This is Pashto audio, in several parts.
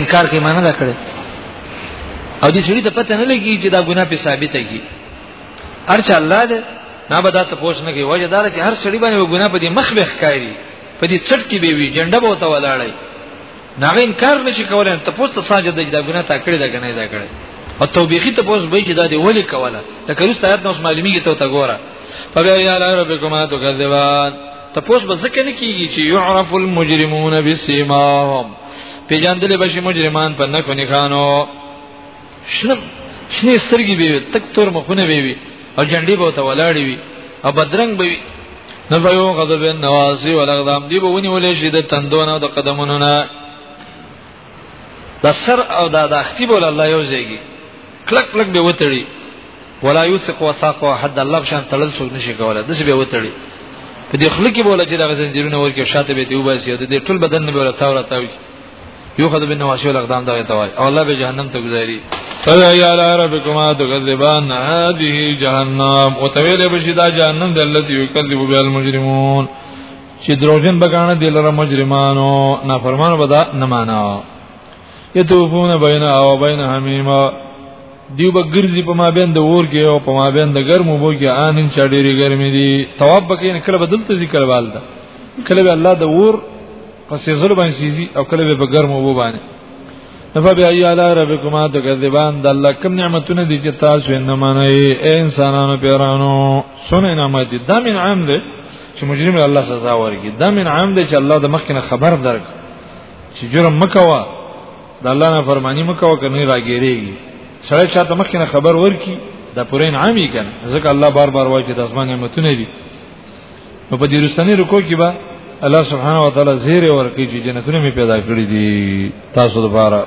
انکار کوي معنی دا کړی او دې سړي ته پته نه لګي چې دا ګناه په ثابته کی ارچ الله دې نه به دا ته پوښ نه کوي وجه دا چې هر سړي باندې ګناه په دې مخ به ښکاری په دې څټ کې به وي جنډه به وته ولاړی نه انکار نشي کولای ته پوښت ساجد دې دا ګناه تا کړی دا ګناه دا کړی او توبېخي ته پوښ به چې دا دې ولي کوله لکه رسته آیات نو معلومیږي ته تا ګوره فبیا یا ربکما تکذبان تپوس به ځکه نه کیږي چې يعرف المجرمون بسيماهم پیجاندل بشي مجرمان په نکو نخانو شنه شنه سترګي به تک تور مخونه به وي او جنډي به ته ولاړی وي او بدرنګ به وي نو به یو غضب نواسی ولغدام دی به ونی ولې شي د تندونه او د قدمونو نه د سر او د اختی بول الله یو ځایږي کلک کلک به وتړي ولا یوثق وثاقه حد الله شان تړل څوک نشي کولای دسه به وتړي په دې خلک کې بوله چې دا زنجیرونه ورکه شاته به دی وباسي د دې ټول بدن نه بوله تاوره تاوي یو خدای بن واشو لقدام دا ته وای او الله به جهنم ته گذاري فای علی ربکما تکذبان هذه جهنم او تویل به شدا جهنم د الله یکذب به المجرمون چې دروژن بګانه دلره مجرمانو نافرمانو بدا نه ماناو یتوفون بینا او بینا حمیما دیو به ګرځي په ما بین د اور کې او په ما بین د ګرمو بو کې انن چا ډېری ګرمي دي تواب بکې نه کله بدلته ذکر والده کله به الله د اور پسې زل باندې سيزي او کله به ګرمو بو باندې نفبی ای علی ربکما تکذبان د الله کوم نعمتونه دي چې تاسو یې نه منئ اے انسانانو پیرانو سونه نعمت دي دا من عام دي چې مجرم الله سزا ورګي دا من عام دي چې الله د مخکنه خبر درک چې جرم مکوا د الله نه فرمانی مکوا کنه راګیریږي سره چاته مخکنه خبر ورکی دا پرین عامي کنه ځکه الله بار بار وایي چې د اسمان نعمتونه دي نو په دې رسنی رکو کې به الله سبحانه و تعالی زیر ورکی چې جنتونه می پیدا کړی دي تاسو لپاره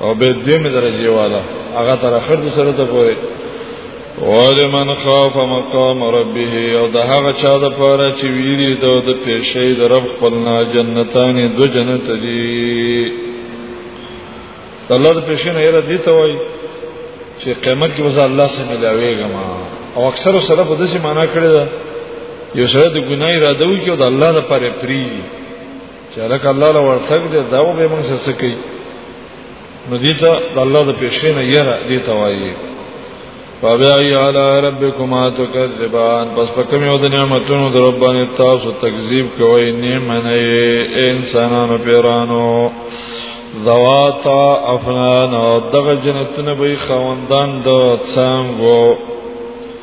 او به دیم درجه والا هغه تر اخر د سره ته پورې ولمن خاف مقام ربه او د هغه چا د پاره چې ویری د د پیشې د رب خپلنا جنتان دو جنت دي الله د پیشې نه یره دي ته وای چې قیامت کې وځه الله سره ملاويږم او اکثر سره په دې معنی کړی دا یو سره د ګناي را دوی کې او د الله د پاره پری چې لکه الله له ورتګ دې دا به موږ څه کوي نو دې ته د الله د پیښې نه یره دې ته وایي فبأي على ربكما تكذبان پس په کوم یو د نعمتونو در باندې تاسو تکذیب کوئ نه منئ انسانانو پیرانو ذواتا افنان دغه جنتونه به خوندان د څنګه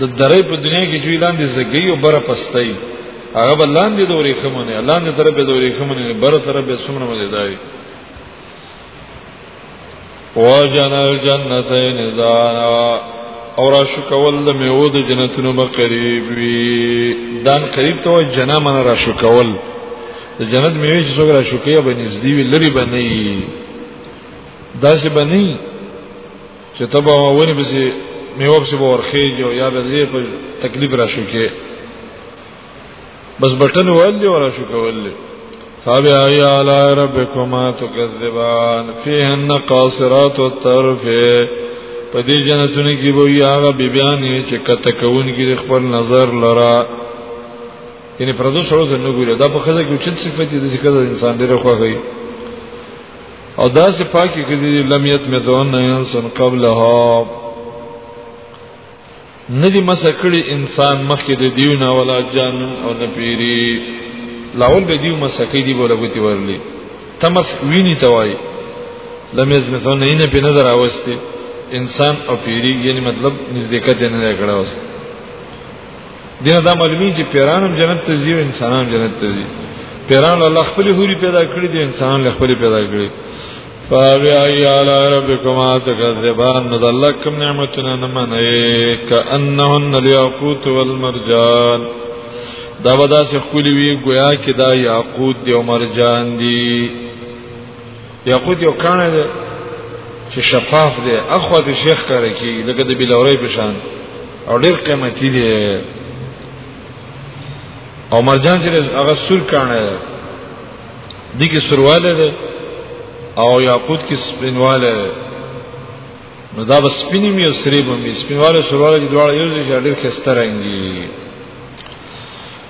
د درې په دنیا کې چې لاندې زګي او بره پستای هغه بلاندې دورې خمونه لاندې طرف به دورې خمونه بره طرف به سمره مزیدای وجن الجنتین دانا اور اشو کول د میوه د جنتونو به قریب وي دان قریب ته جنا من را شو کول د جنت میوه چې څوګه را شو کیه به نږدې وي لري به نه داسې به نه چې تبا ونی به سي میوه به ورخیږي او یا به دې په تکلیف را شو کې بس بټن ولې ورا شو کولې فبأي آلاء ربكما تكذبان فيهن قاصرات الطرف په دې جنتونو کې به یاغه بیبیانې چې کته کوون کې خپل نظر لرا یعنی پردو سره نه ګوري دا په خزه کې چې صفت دي چې کله انسان ډېر خوښي او دا سه پاکي کړي لم یت مې ځون نه انسان قبلها ندی مسکړي انسان مخکې د دیونه ولا جان او نپیری لاول به دیو مسکې دی بوله ګوتی ورلی تمس ویني توای لم یت مې ځون نه په نظر اوسته انسان او پیری یعنی مطلب نزدېکت نه کړه اوسه دینه دا معلومی چې پیرانم جنت ته ځي او انسانان جنت ته ځي پیران الله خپل حوري پیدا کړی دي انسانان له خپل پیدا کړی فابیا یالا ربکما تکذبان ند الله کوم نعمتونه نه منئ کأنهن الیاقوت والمرجان دا ودا سه خولوی گویا کې دا یاقوت دی او مرجان دی یاقوت یو کانه ده چې شفاف دی اخو د شیخ کار کی لکه د بلوري په شان او ډیر قیمتي دی او مرجان چې هغه سور کانه ده د کی سرواله ده او یاقوت کی سپینواله ده نو دا بس سپینی می او سری به می سپینواله سرواله دواړه یو ځای ډیر خسته رنګي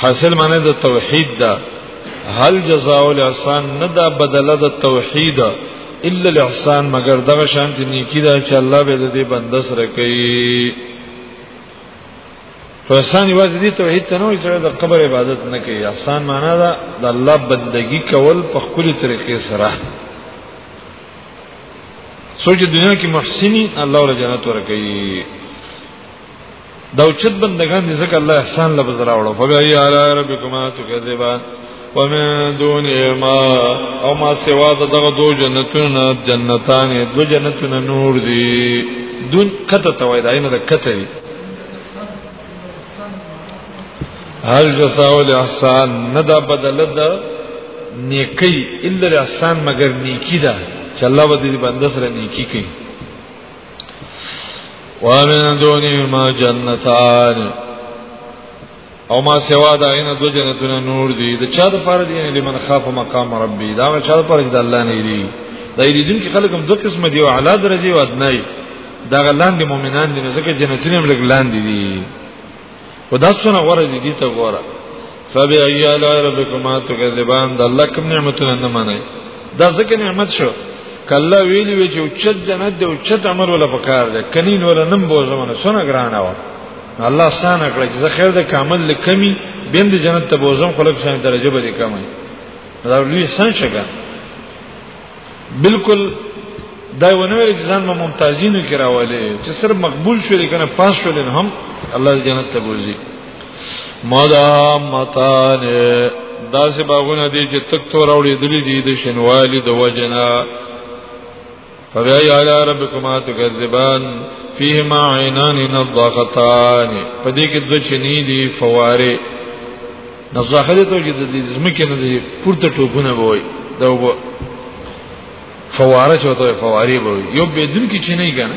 حاصل معنی د توحید دا هل جزاء الاحسان نه دا بدله د توحید الا الاحسان مگر دغه شان دي نیکی دا چې الله به دې بنده سره کوي فسان یوازې دې توحید ته نه وي چې د قبر عبادت نه کوي احسان معنا دا د الله بندگی کول په خپل طریقې سره سوچ دنیا کې محسنی الله ور جنت ور کوي دا اوچت بندگان دي ځکه الله احسان لفظ راوړو فبای علی ربکما تکذبان ومن دون ما او ما سوا د دغه دو جنتونو جنتان دو جنتونو نور دي دون کته توای دا نه کته دي هل جزاء الاحسان ندا بدل د نیکی الا الاحسان مگر نیکی ده چې الله به دې بنده سره نیکی کوي ومن دونهما جنتان او ما سوا دا غینه دو جنتونه نور دي د چا د فرض یې لمن خاف مقام ربي دا چا د فرض د الله نه دي دا دې دین کې خلک هم دوه قسم دي او اعلی درجه او ادنای دا غلاندې مؤمنان دي ځکه جنتونه هم لګلاندې دي خو دا څونه غوره دي دي ته غوره فبأي آلاء ربكما تكذبان د الله کوم نعمتونه نه منئ دا ځکه نعمت شو کله ویلی وی چې چت جنت دی او چت امر ولا پکار دی کنین ولا نم بو زمونه سونه ګرانه و الله سانه کړ چې خیر د کامل لکمی بیم د جنت ته بوزم خلک شان درجه به کمای دا لوی سن شګه بالکل دا ونه ویل چې ځان ممتازینو کې راولې چې سر مقبول شول کنه پاس شول هم الله جنت ته بوزي مدا متان دا سه باغونه دي چې تک تو راوړي دلی دي د شنوالي د وجنا فبأي آلاء ربكما تكذبان فيهما عينان نضاختان پدې کې د چني دي فواره نو ظاهري ته کې د دې زمکه نه دي پورته ټوپونه وای دا وب فواره چوته فواري به یو به دن کې چي نه کنه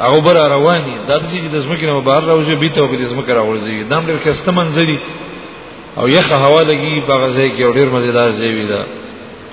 هغه بر رواني دا د چې د زمکه نه بهر راوځي بیت او د زمکه راوځي دا هم ډېر خسته منځري او یخه هوا لګي په غزه کې ډېر مزیدار ځای وي دا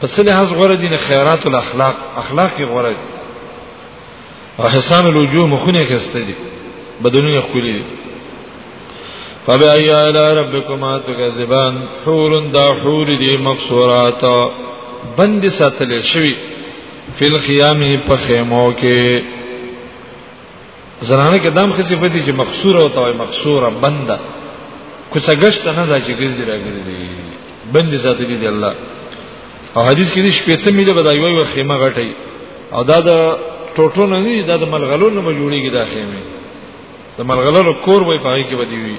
پس له هغه غره دي نه خیرات الاخلاق اخلاق غره دي او حسان الوجوه مخونه کېسته دي بدنونه خولي دي فبأي آلاء ربكما تكذبان حور دا حور دي مقصورات بند ساتل شوی فی الخیام په خیمو کې زنانه کې دام خسي فدي چې مقصوره او توي مقصوره بنده کوڅه گشت نه دا چې ګرځي را ګرځي بندي ساتلي دي الله او حدیث کې دې شپېته میله بدای وای ور خیمه غټي او دا د ټوټو نه نه دا د ملغلو نه جوړیږي دا خیمه د ملغلو کور وای پای کې بدی وي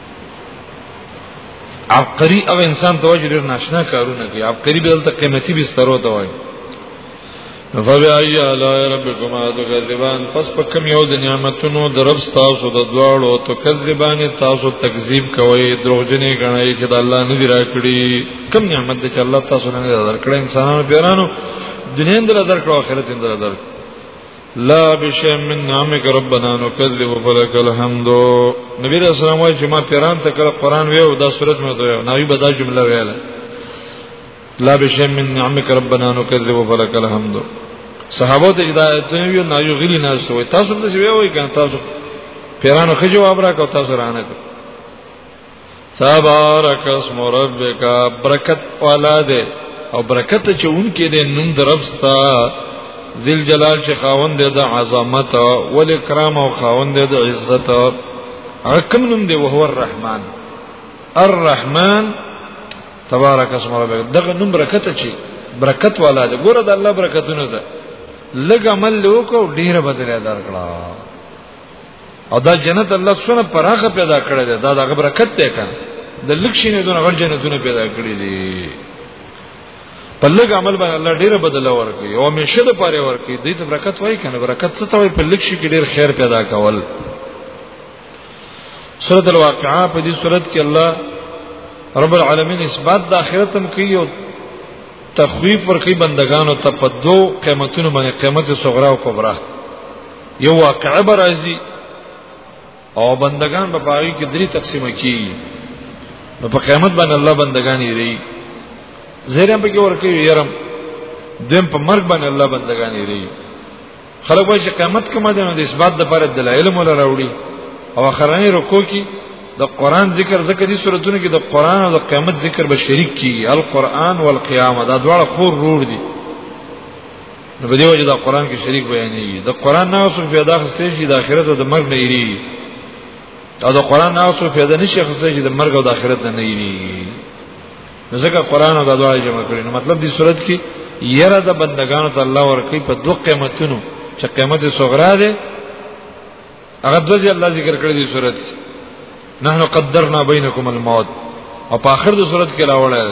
عبقری او انسان ته وجه ډیر ناشنا کارونه کوي عبقری به تل قیمتي بسترو ته وایي فبأي آلاء ربكما تكذبان فسبكم یو د نعمتونو د رب تاسو د دواړو تکذبان تاسو تکذیب کوي دروغجنې غنئ چې د الله نه دی راکړي کوم نعمت چې الله تاسو نه درکړ انسانانو پیرانو دنیا اندر درکړو آخرت اندر درکړو لا بشي من نعمك ربنا نكذب فلك الحمد نبی رسول الله وايي چې ما پیران ته کړه قران وی او دا صورت مې ته نبی به دا جمله ویله لا بشي من نعمك ربنا نكذب فلك الحمد صحابه ته هدایت نه وی نه یو غلی نه سوې تاسو ته وی وای کنه تاسو پیرانو خجو ابرا کو تاسو رانه کو تبارک اسم ربک برکت والا دے او برکت چې اونکې دې نوم دربستا ذل جلال چې خاوند دې د عظمت او اکرام او خاوند دې د عزت حکم نوم دې وهو الرحمن الرحمن تبارک اسم ربک دغه نوم برکت چې برکت والا دې ګوره د الله برکتونه ده لګ عمل وکاو ډیره بدله درکړه او دا جنت الله سونه پراخه پیدا کړی دی دا د برکت دی کنه د لکشینې دونه غړ جنتونه پیدا کړی دي په لږ عمل باندې الله ډیره بدل ورکړي او همیشه د پاره ورکړي دې ته برکت وای کنه برکت څه ته وای په لږ شي کې ډیر خیر پیدا کول سورۃ الواقعہ په دې سورۃ کې الله رب العالمین اثبات د آخرت هم کوي او تخویف ورکړي بندگانو ته په دوه قیمتونو باندې قیمت صغرا او کبرا یو واقع برازي او بندگان په پاغي کې درې تقسیم کیږي نو په قیامت باندې الله بندگان یې لري زیرم په کې ورکه یرم دیم په مرګ باندې الله بندگان یې لري خلک وایي چې قیامت کومه ده نو د اثبات د پر دلایل مول راوړي او اخرنی رکوع کې د قران ذکر ذکر دي سورتونو کې د قران او د قیامت ذکر به شریک کیږي القرآن والقیامه دا دواړه خور رور دي نو په دې وجه دا قران کې شریک بیانېږي د قران نه اوسو پیدا خسته شي د آخرت او د مرګ نه یری او د قران نه اوسو پیدا نشي خسته شي د مرګ او د آخرت نه یری نو ځکه قران او د دعا جمع کړي نو مطلب دې صورت کې یره د بندگانو ته الله ورکی په دوه قیمتونو چې قیمت صغرا ده هغه د وځي الله ذکر کړی دی صورت کې نحنو قدرنا بینکم الموت او په اخر د صورت کې راوړل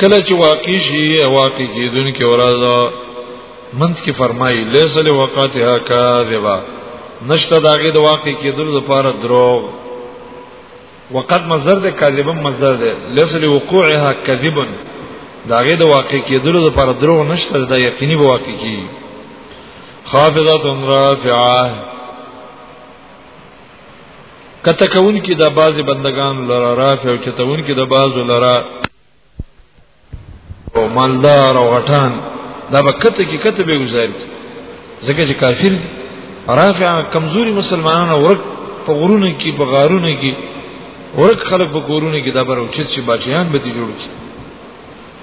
کله چې واقع شي واقع کیدونکې ورځ منځ کې فرمایي ليس لوقاتها کاذبا نشته داګه د واقع کیدلو لپاره دروغ وقد مصدر د کاذبا مصدر دی ليس لوقوعها کذبا داګه د واقع کیدلو لپاره دروغ نشته دا یقیني به واقع کی خافضه رافعه کته کون کې د بعضی بندگان لرا رافع او چتون کې د بعضو لرا او مالدار او غټان دا به کته کې کته به گزار ځکه چې کافر دي رافع کمزوري مسلمانان ورک په غرونه کې په غارونه کې ورک خلک په کورونه کې دا بر اوچت شي بچیان به دي جوړ شي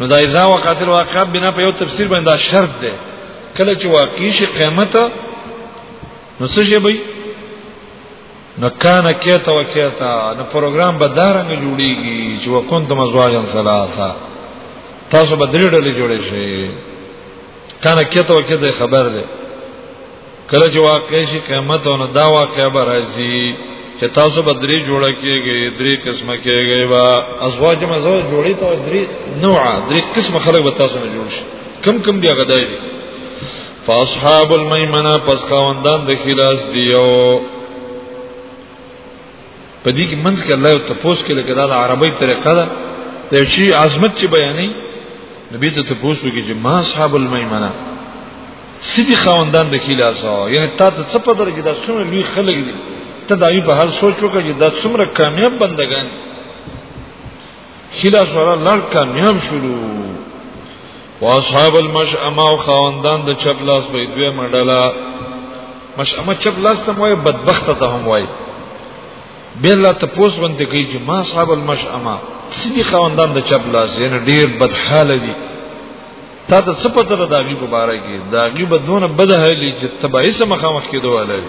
نو دا اذا وقعت الواقعه بنا په یو تفسیر باندې شرط ده کله چې واقع شي قیامت نو څه شي به نو کان کیتا و کیتا نو پروګرام به دارنګ جوړیږي چې وکنتم ازواجن ثلاثه تاسو به درې ډلې جوړې شي کنه کته او کته خبر ده کله چې واقع شي قیامت او دا واقع به راځي چې تاسو به درې جوړه کېږي درې قسمه کېږي با ازواج مزو جوړي ته درې نوع درې قسمه خلک به تاسو نه جوړ شي کم کم بیا غدای دي فاصحاب المیمنه پس خواندان د خلاص دیو په دې کې منځ کې الله یو تپوس کې لکه دا عربی طریقه ده د شي عظمت چې بیانې نبی ته تپوس وکړي چې ما اصحاب المیمنه سدي خواندان د خلاصو یعنی تا ته څه په درجه دا څومره لوی خلک دي ته دا په هر سوچ وکړي دا څومره کامیاب بندگان دي خلا سره لړ کامیاب شروع واصحاب المشأمه او خواندان د چپ لاس په دوه مډلا مشأمه چپ لاس ته وای بدبخت ته هم وای بلا ته پوس باندې کوي چې ما اصحاب المشأمه سړي خواندان د چپ لاس یې ډیر بدحاله دي تا ته څه پته ده داغي په باره کې داغي بدونه بدحالي چې تبعی سره مخامخ کېدو ولای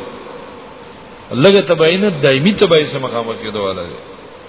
لګه تبعی نه دایمي تبعی سره مخامخ کېدو ولای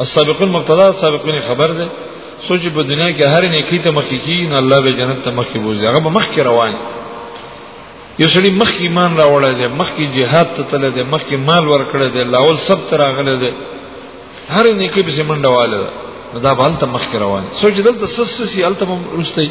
السابقون مبتدا السابقون خبر ده سوچ په دنیا کې هر نیکی ته مخکې کی نه الله به جنت ته مخکې بوزي هغه به مخکې روان یو سړي مخکې ایمان راوړل دي مخکې jihad ته تل دي مخکې مال ورکړل دي لاول سب تر اغله دي هر نیکی به منډه واله ده دا به هلته مخکې روان سوچ دلته سس سي هلته هم رسته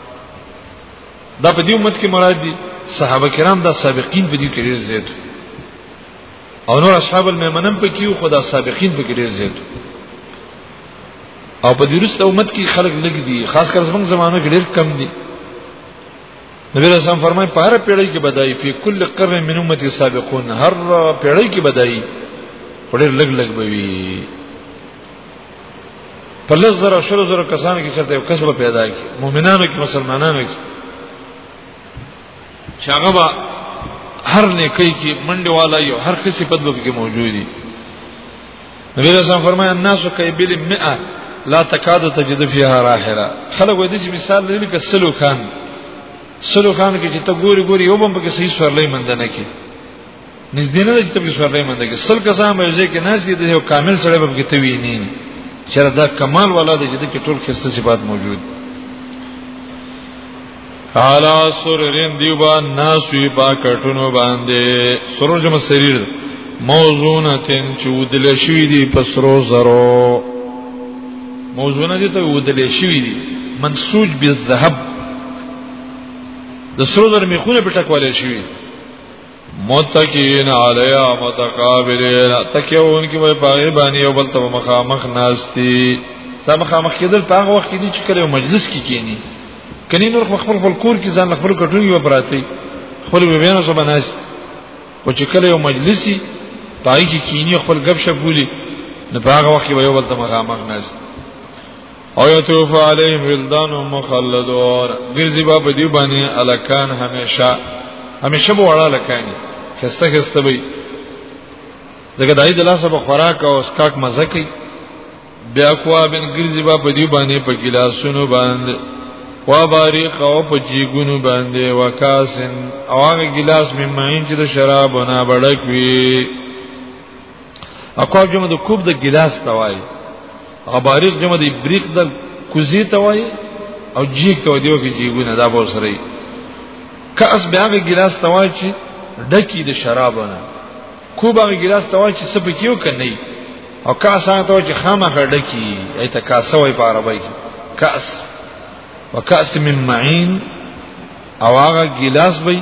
دا په دې امت کې مراد دي صحابه کرام دا سابقین په دې کې ډیر زیات او نور اصحاب المیمنم په کې خو دا سابقین په کې ډیر زیات او په دې رسته امت کې خلک لګ دي خاص کر زمنګ زمانو کې ډیر کم دي نبی رسول الله فرمایي په هر پیړۍ کې بدایي په کل قرن من امتي سابقون هر پیړۍ کې بدایي ډیر لګ لګ بوي په لږ زره شلو زره کسانو کې چرته یو کس به پیدا کی مؤمنانو کې مسلمانانو کې چې هغه به هر نیکي کې منډه والا یو هر کس په دغه کې موجود دي نبی رسول الله فرمایي الناس کایبل 100 لا تکاد تجد فيها راحله خلک وایي چې مثال لري لکه سلو خان سلو خان کې چې ته ګوري ګوري یو بم پکې صحیح سورلې مندنه کې نږدې نه چې تبلیغ سره مونږ کې سل کسان به ځای کې ناس دي د یو کامل سره به کې توی نه چې دا کمال ولا دی چې کې ټول خسته صفات موجود حالا سررین دیوبا ناسوی با کټونو باندې سرور جمع سریر موزونتن چې ودل شوی دی پسرو زرو موزونه دي ته ودل شوی دی منسوج بالذهب د سرو زر میخونه په ټکواله شوی دی متکین علیا متقابلین تکیون کی وای پاغي باندې یو بل ته مخامخ ناشتي دا مخامخ کېدل په هغه وخت کې دي چې کله مجلس کې کېنی کني نور خپل خپل کور کې ځان خپل کټوي و پراتی خپل ویونه سره بناست او چې کله یو مجلسي پای کې کینی خپل غب شپ بولی نه په هغه وخت کې یو بل ته مخامخ ناست او یتوف علیهم ولدان مخلدون ګرځي با په دی باندې الکان همیشه همیشه به وړه لکانی خسته خسته وي دغه دای د لاسه په خوراک او اسکاک مزه کوي بیا کوا بن ګرځي با په دی باندې په ګلاسونو باندې وا باریق او په جیګونو باندې وکاسن او هغه ګلاس مې ماین چې د شرابونه بڑک وي اکواب جمع د کوب د ګلاس ته وای اباریق جمع د ابریق د کوزی ته وای او جیګ ته دیو کې جیګونه دا به سره کاس بیا به ګلاس ته وای چې ډکی د شرابونه کوب هغه ګلاس ته وای چې سپ کیو کني او کاس هغه ته چې خامخ ډکی ایت کاسه وای په عربی کې کاس وکاس من معين او هغه ګلاس به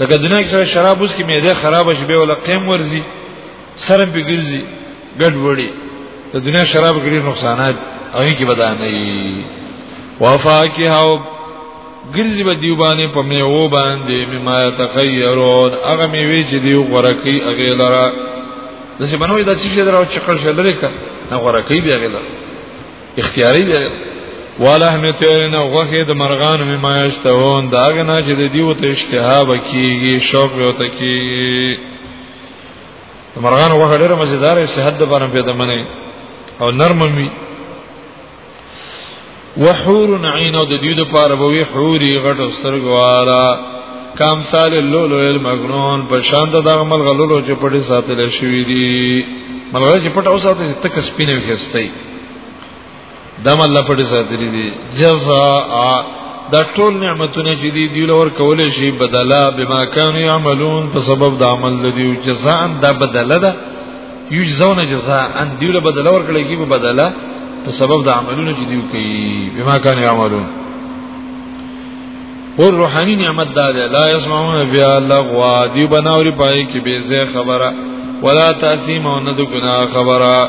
لکه دنیا کې سره شراب اوس کې معده خراب شي به ولا قیم ورزي سره به ګرځي ګډ وړي د دنیا شراب کې نقصانات او یې کې بدانه وي وفاکه او ګرځي به دیو باندې په میو باندې مما تخیرون هغه میوي چې دیو غورکی هغه لرا دسه بنوي د چې درو چې کړ شلره کا هغه غورکی دی هغه لرا اختیاري دی والا اهمیت نه غوخه د مرغان می مایشتون دا غنا چې د دیو ته اشتها بکیږي شوق یو ته کیږي مرغان غوخه ډیره مزیدار صحت د باندې پیدا منی او نرم می وحور عین او د دیو د پاره بوي حوري غټ سترګوالا کام سال لولو المغنون په شان د دغه ملغلولو چې پټي ساتل شوی دی ملغلره چې پټه اوساته تک سپینه وکستای دم الله پټي ساتري دي جزاء دا ټول نعمتونه چې دي دی لور کولې شي بدلا بما كانوا يعملون په سبب د عمل لدی او جزاء دا بدله ده یجزون جزاء ان دی له بدلا ور کړی کی په بدلا په سبب د عملونو چې دی کوي بما كانوا يعملون اور روحانی نعمت دا ده لا يسمعون فيها لغوا دی بناوري پای کې به زه خبره ولا تاثیم او نه د ګناه خبره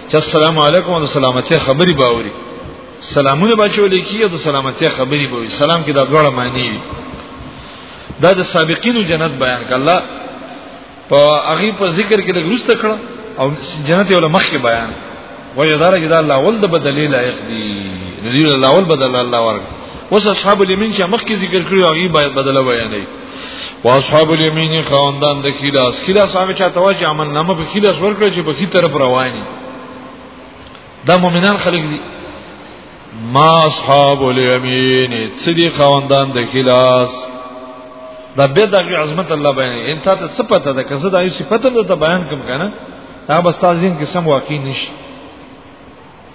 چې السلام علیکم او سلامتی خبري باوري سلامونه بچول کیږي او سلامتی خبري باوري سلام کې دا ډول معنی وي دا د سابقینو جنت بیان کړه الله په هغه په ذکر کې لګرسته کړه او جنت یو مخکې بیان وجه دار کې دا الله ول د بدلې لایق دی نبی الله ول بدل الله ورک اوس اصحاب الیمین چې مخکې ذکر کړو هغه باید بدله بیانې واصحاب اليمين خواندان د کیلاس کیلاس هغه چاته واجب عمل نامه په کیلاس ورکړي چې په کی طرف رواني دا مؤمنان خلک دي ما اصحاب اليمين سدي خواندان د کیلاس دا به د عظمت الله بیان ان ته څه پته ده که زه دا یو صفته ته بیان کوم کنه دا بس تاسو کې سم واقع نشي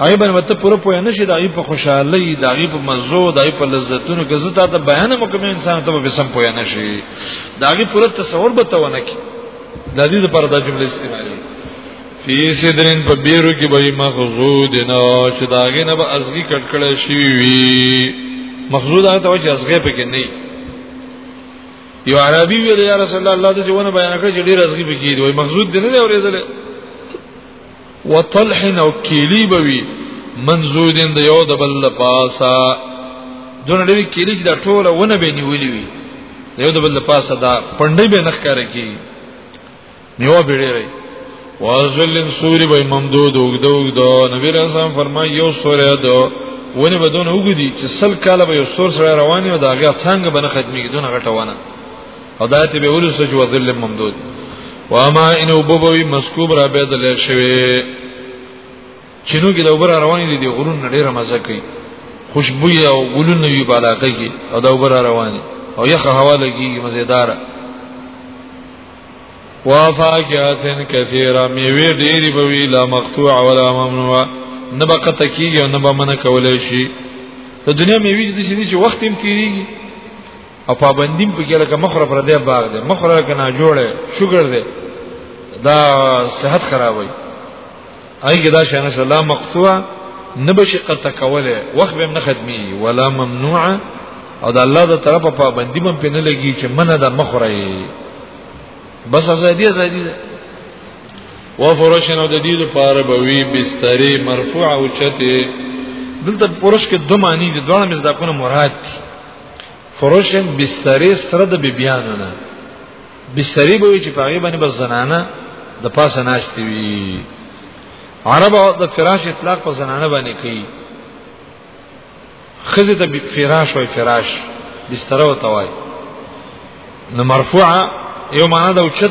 هغه باندې وته پوره پوه نه شي دغه په خوشحالي دغه په مزو دغه په لذتونو کې زه ته بیان مکمل انسان ته به سم پوه نه شي دغه پوره تصور به ته ونه کی د دې لپاره دا جمله استعمالي فی سدرین په بیرو کې به مخزود نه چې داګه نه به ازغي کټکړې شي وی مخزود هغه ته چې ازغه پکې نه یو عربي ویل یا رسول الله الله دې ونه بیان کړ چې ډیر ازغي پکې دی وای مخزود دې نه اورېدل وطلح او کیلی بوي منزودین د یو د بل پاسا دونه ډېر کیلی چې دا ټوله ونه به نیولې وي یو د بل پاسه دا پندې به نخ کار کوي نیو به ډېرې وازلن سوري به ممدود وګدو وګدو نبی رسول فرمایي یو سورې دو ونه بدون وګدي چې سل کاله به یو سور سره رواني او دا هغه څنګه بنه ختمي دونه غټونه هدایت به ورسو جو ذل ممدود واما ان وبوي مسکوب را به دل شوی چینو کې د اوبر روانې دي غرون ډیره مزه کوي خوشبو او ګلونه وی بالاقه کې او د اوبر روانې او یخه هوا لګي مزیداره وافاکیاتن کثیره میوه ډیری به وی لا مقطوع ولا ممنوع نه به قطع کیږي او نه به منع کولای شي د دنیا میوه دي چې وخت هم تیریږي او پابندیم په کې لکه مخره پر دې باغ دی مخره کنه جوړه شوګر دی دا صحت خرابوي ایګه دا شنه الله مقطوع نبشي قطع کوله وخت به نه ختمي ولا ممنوع او د الله د طرفه پابندی مم پنه لګي چې منه د مخره بس ازادي ازادي ده وفرشن او د دې لپاره به وی بسترې مرفوع او چته دلته پرش کې دوه معنی دي دوه مزداقونه مراد دي فروشن بسترې سره د بیبيانو نه بسترې به چې پاغي باندې بس زنانه د پاسه ناشتي وي عرب او د فراش اطلاق په زنانه باندې کوي خزه ته فراش وای فراش بستر او توای نو مرفوعه یو معنا د اوچت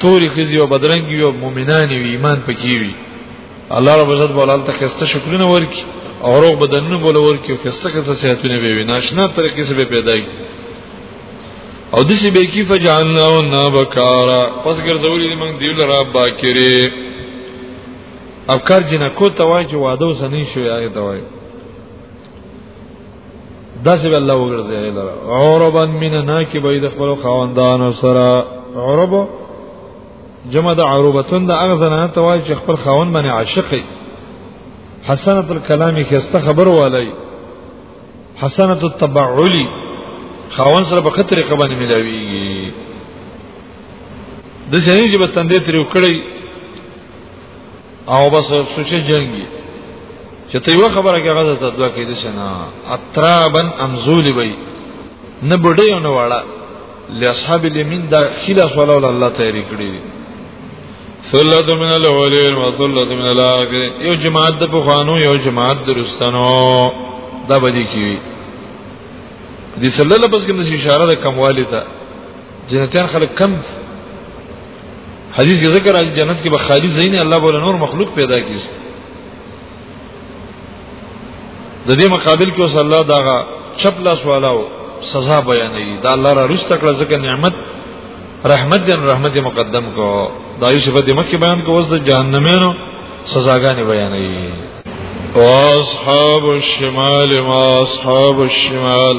توري خزي او بدرنګي او مؤمنان وي ایمان پکې وي الله رب عزت بولال ته خسته شکرونه ورکي او روغ بدنونه بوله ورکي او خسته خسته صحتونه به وي ناشنا طریقې سره پیدا کی او د سی به کی فجعلنا او نابکارا پس ګرځولې موږ دی لرا باکری افکار جنکو توای چې واده وسنی شو یا توای دا چې الله وګرځي لره عربن من نه کې به د خپل خواندانو سره عرب جمع د عروبتون د اغزنه ته وایي چې خپل خاون باندې عاشق حسنۃ الکلام خسته خبر والي حسنۃ التبعلی خاون سره په خطر کې باندې ملاويږي د ځینې چې بس تندې تر وکړي او بس سوچې جنگي چې ته یو خبره کې غزه ته دوا کې دي شنه اترابن امزول وي نه بډې نه واړه لاصحاب الیمین دا خلا صلی الله الله تیاری کړی ثلۃ من الاولین و ثلۃ من الاخرین یو جماعت د پخوانو یو جماعت درستانو دا بدی کی دي صلی الله بس کوم اشاره د کموالی ته جنتیان خلک کم حدیث کې ذکر راځي جنت کې به خالی زین الله بوله نور مخلوق پیدا کیږي د دې مقابل کې اوس الله داغه چپ لاس والاو سزا بیانوي دا الله را رسته کړ ځکه نعمت رحمت دې رحمت مقدم کو دا یو صفت مکه بیان کو اوس د جهنمینو سزاګانې بیانوي واصحاب الشمال ما اصحاب الشمال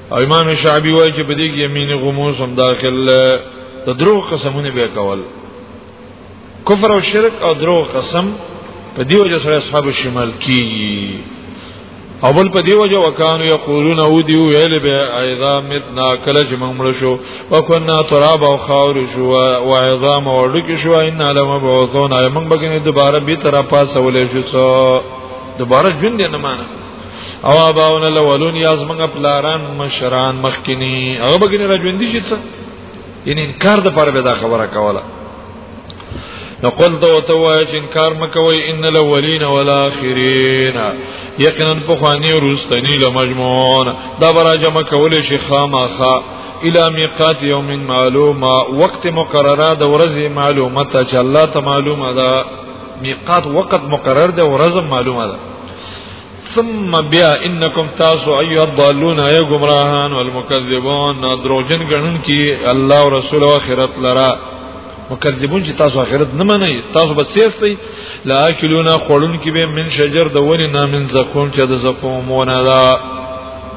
امام شعبي وایي چې په دې کې یمین غموس هم داخل ته درو قسمونه به کول کفر او شرک او درو قسم په دیو جس اصحاب شمال کی او بل په دیو جو وکانو یقولون او دیو ویل به اذا متنا کله چې موږ مړ شو وکنا تراب او خاور شو او عظام او ډک شو ان علم بعثون موږ بګنه دوباره به تر پاسه ولې شو دوباره ژوند نه مانه او اباون الاولون یا زمنګ پلاران مشران مخکینی هغه بګینه راځوندې چې څه ان انکار د پاره به دا خبره کوله نو قل دو ته وای چې انکار مکوي ان الاولین والاخرین یقینا په خواني ورستنی لمجمون دا برا جمع کول شي خامخا الى میقات یوم معلومه وقت مقرره د ورځې معلومه ته چې الله ته معلومه ده میقات وقت مقرر ده ورځ معلومه ده ثم بیا انکم تاسو ایو الضالون ای گمراهان والمکذبون دروجن غنن کی الله او رسول او اخرت لرا مکذبون چې تاسو اخرت نه منئ تاسو به سیستئ لا اکلونا خړون کې به من شجر د ونی نامن زقوم چې د زقوم ونه دا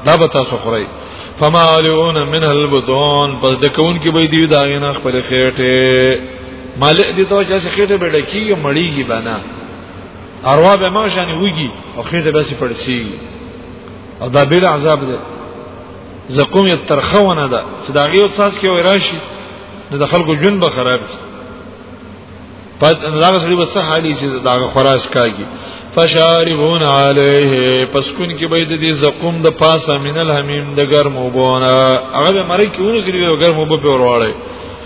دا به تاسو خورئ فما علون من البدون پس دکون کې به دی دا غنه خپل خېټه مالک دي ته چې خېټه به ډکیږي مړیږي بنا اروا به ما شان وږي او خېټه به سي پړسي او دا بیل عذاب دی زقوم یې ترخونه ده چې دا غيو تاسو کې وای راشي نو د خلکو جون به خراب شي پد هغه سړي به څه حالي چې دا خراس کاږي فشاربون علیه پس کون کې به د دې زقوم د پاسه مینل حمیم د ګرمو بونه هغه به مری کې ونه کړی ګرمو به ورواړی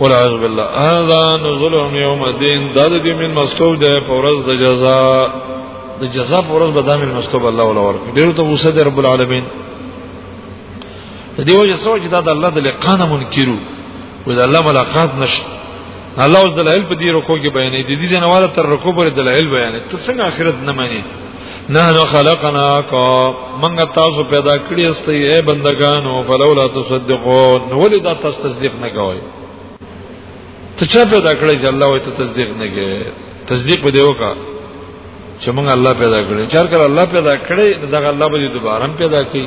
والعیاذ بالله هذا نزلهم یوم الدین دا د دې من مستوب ده په ورځ د جزا د جزا په ورځ به دا من مستوب الله ولا ورک ډیر ته وسه ده رب العالمین د دې وجه سوچ دا د الله د لقانه منکرو و د الله ملاقات نشته الله اوس دلایل په دې رکو کې بیانې دي دي جنواله تر رکو پورې دلایل بیانې ته څنګه اخرت نه مانی نه نو خلقناکو منګه تاسو پیدا کړی استې اے بندگانو فلولا تصدقون نو ولې دا تاسو تصدیق نه کوئ ته چا پیدا کړی چې الله وي ته تصدیق نه کوي تصدیق به دی وکړه چې موږ الله پیدا کړی چار کړه الله پیدا کړی دا الله به دوباره پیدا کوي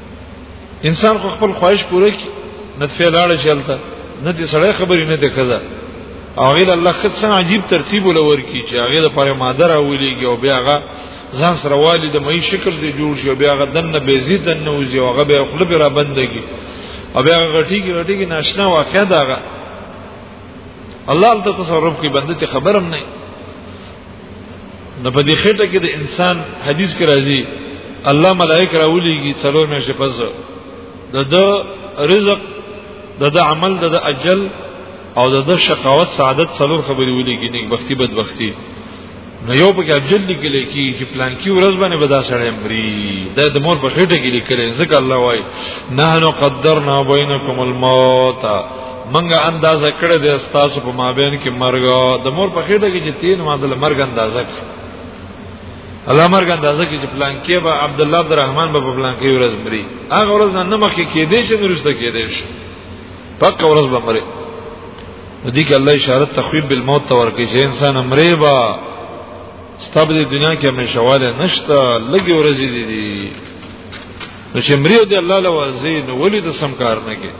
انسان خو خپل خواهش پوره کی نه فعلاله چلته نه دې سړی خبرې نه دې کزا هغه الله خد څنګه عجیب ترتیب ولور کی چې هغه د پاره ماده راولېږي او بیا هغه ځان سره والی د مې شکل دی جوړ شي بیا هغه دنه به زید نه وځي او هغه به خپل را بندګي او بیا هغه غټي کې غټي کې ناشنا واقع دا هغه الله تعالی تصرف کوي بنده ته خبرم نه نو په دې خټه کې د انسان حدیث کې راځي الله ملائکه راولېږي څلور میاشتې پس د د رزق د د عمل د د اجل او د د شقاوت سعادت څلور خبرې ولېږي نیک بختی بدبختی نو یو پکې اجل کې لیکي چې پلان کې ورځ باندې به دا سړی مري دا د مور په خټه کې لیکل ځکه الله وايي نحنو قدرنا بینکم الموت منګه اندازه کړې د استاسو په مابین کې مرګ د مور په خېټه کې چې تین ماده له مرګ اندازه کړ الله مرګ اندازه کې چې پلان کې به عبد الله عبدالرحمن به په پلان کې ورځ مري هغه ورځ نه مخکې کې دې چې نورسته کې دې شي پکه ورځ به مري دې کې الله اشاره تخویب بالموت تور کې چې انسان مري با ستاب دې دنیا کې همیشه واده نشته لګي ورځ دې دي نو چې مري دې الله لوازي نو ولې د سم کار نه کې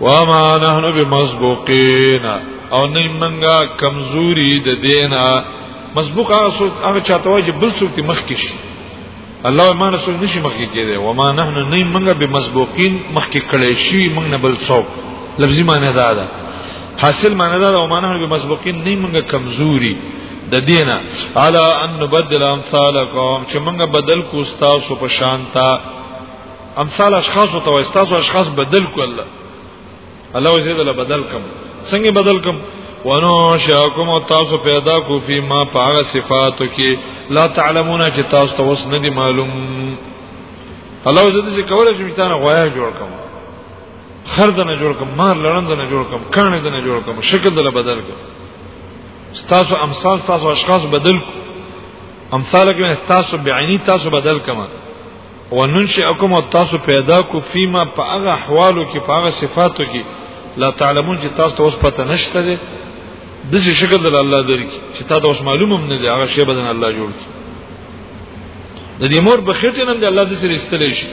وما نحن بمسبوقين او نه منګه کمزوري د دینا مسبوق هغه هغه چاته وای چې بل څوک ته مخ کې شي الله ما نه څوک نشي مخ کې کېده و ما نحن نه منګه بمسبوقين مخ کې کړي شي موږ نه بل څوک لفظي معنی دا ده حاصل معنی دا ده و ما نحن بمسبوقين نه منګه کمزوري د دینا علا ان نبدل امثالکم چې موږ بدل کو تاسو په شانتا امثال اشخاص او تو استاذ اشخاص بدل کو الله الله وزید الله بدل کم څنګه بدل کم ونو شاکم او تاسو پیدا کو فی ما پاغه صفات کی لا تعلمون چې تاسو ته وس نه دی معلوم الله وزید چې کوله چې مشتانه غوایا جوړ کم خر دنه جوړ کم مار لړند نه جوړ کم کانه دنه جوړ کم شکل دله بدل کم تاسو امثال تاسو اشخاص بدل کو امثال کې تاسو بعینی تاسو بدل کما وننشئکم تاسو پیدا کو فيما په هغه احوالو کې په هغه صفاتو کې لا تعلمون چې تاسو ته اوس پته نشته دي د څه شکل د الله درک چې تاسو اوس معلومه نه دي هغه شی بدن الله جوړ کړي د دې مور بخیر چې نن د الله د سره استلې شي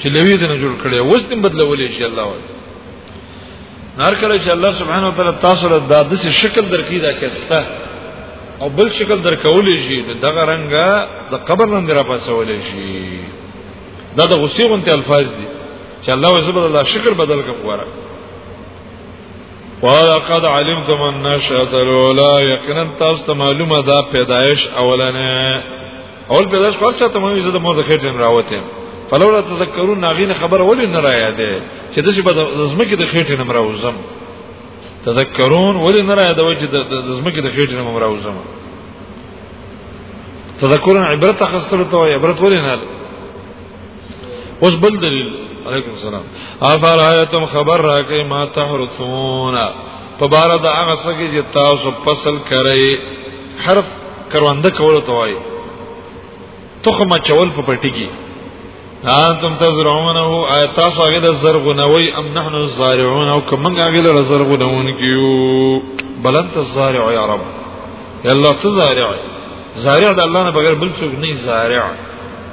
چې لوی دې نه جوړ کړي اوس دې بدلولې شي الله وایي نار کله چې الله سبحانه وتعالى تاسو له داسې شکل درکې دا کېسته او بل شکل درکولې شي دغه رنګه د قبر نن را پاسولې شي دا د غصې غونته الفاظ دي چې الله وزبر الله شکر بدل کا پوره ولقد علمت من نشأت الاولى یقینا تاسو ته معلومه ده پیدایش اولنه اول په داس خرچه ته مې زده مو د خیر جن راوته فلولا تذکرون ناغین خبر ولې نه را یادې چې د شپه د زمکه د خیر جن مراوزم تذکرون ولې نه را یادوي چې د زمکه د خیر جن مراوزم تذکرون عبرت خستلو ته عبرت ولې نه اوس بل دلیل علیکم السلام افر آیتم خبر راکې ما تحرثون په بار د هغه څه کې چې تاسو فصل کړئ حرف کرونده کول ته وایي تخم چول په پټی کې انتم تزرعونه آیات تاسو هغه د زرغونوي ام نحنو الزارعون او کوم هغه د زرغونون کیو بلنت الزارع یا رب یا الله تزارع زارع د الله نه بغیر بل څوک نه زارع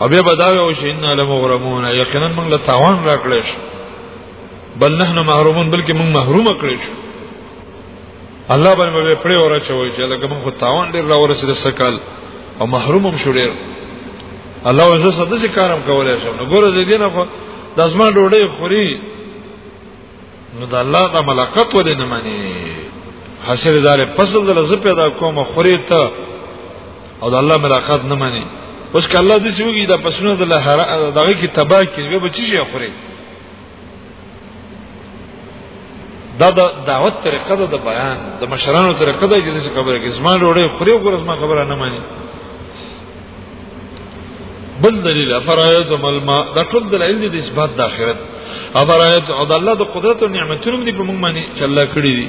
او بیا بداوی او شي ان له مغرمون یقینا موږ له تاوان راکړې شو بل نحنو محرومون بلکې موږ محروم کړې شو الله باندې به پړې ورچوي چې لکه موږ تاوان ډیر راورسېد سکل او محروم هم شو ډیر الله عز وجل داسې کارم کولای شم نو ګوره دې نه خو د ازما ډوډۍ خوري نو د الله د ملکت ولې نه مانی حاصل دار فصل د لزه پیدا کوم خوري ته او د الله ملاقات نه مانی اوس که الله دې سوګي دا پسونه د الله دغه کې تباہ کې به چی شي خوري دا د دعوت طریقه ده د بیان د مشرانو طریقه ده چې د خبره کې زما وروړي خوري وګور زما خبره نه مانی بل دلیل افرایتم الماء دا ټول دلایل دي د اثبات د اخرت افرایت او د الله د قدرت او نعمتونو دې په موږ باندې چې الله کړی دي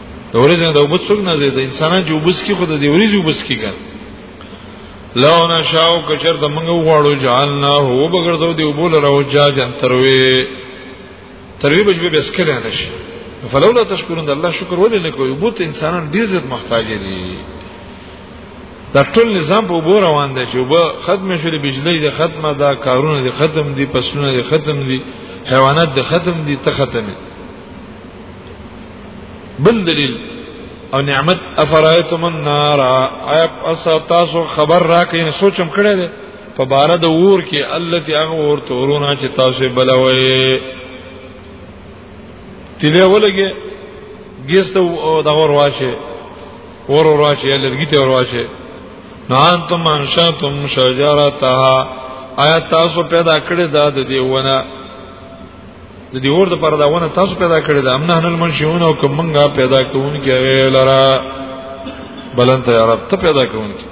د ورځې نه د وبس څوک نه زیاته انسانان چې وبس کې خو د دې ورځې وبس کې کړ لو نشاو کچر د منګو غواړو جعلنا هو بغرزو دی وبول راو جا جن تروي تروي بجبه بس کړه نشي فلولا تشکرون الله شکر ولې نه کوي بوت انسانان ډیر زیات محتاج دي دا ټول نظام په وبو روان دی چې وب ختم شول بجلی د ختمه دا کارونه د ختم دي پسونه د ختم دي حیوانات د ختم دي ته ختم دي بل دلیل او نعمت افرایتم النار ایا پس تاسو خبر راکې سوچم کړی دی په بار د ور کې التي هغه ور تورونه چې تاسو بلوي تیلې ولګي ګیسته د ور واشه ور ور واشه لږی ته ور واشه نان تم انشاتم شجرتها آیا تاسو پیدا کړی دا د دیونه د دې اور د پر داونه تاسو پیدا کړی دا امنه نن منشيون او کومنګا پیدا کوون کې لرا بلنت یا رب ته پیدا کوون کې